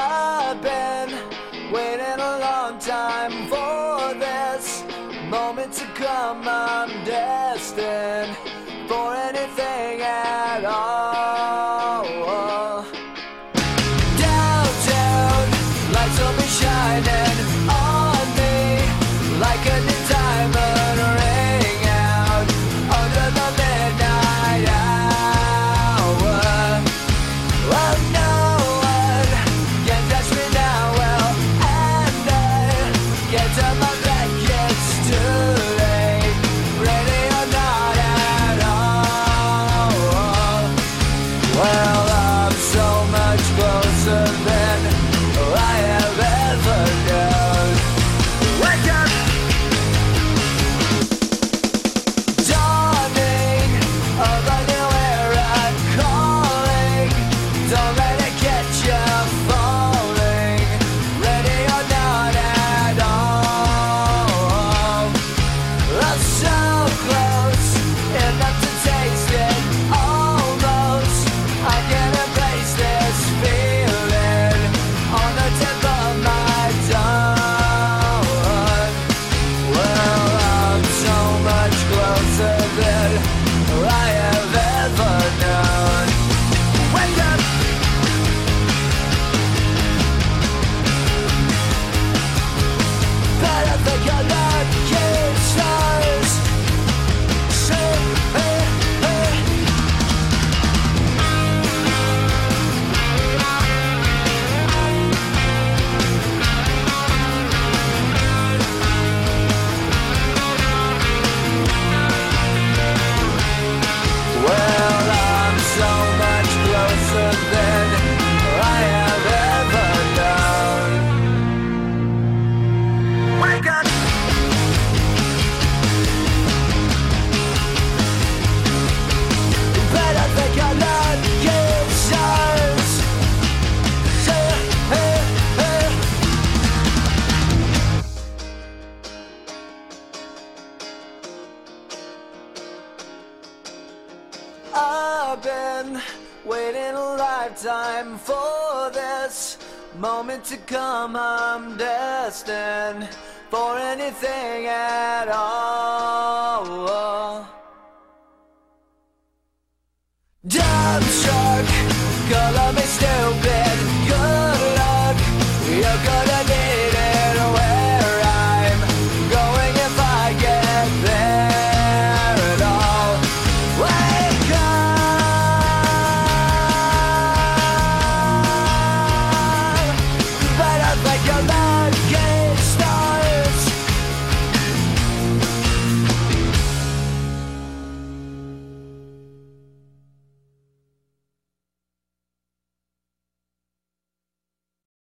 I've been waiting a long time for this moment to come. I'm destined for anything at all. Downtown, lights will be shining on me like a Well I've been waiting a lifetime for this moment to come. I'm destined for anything at all. Dumb show.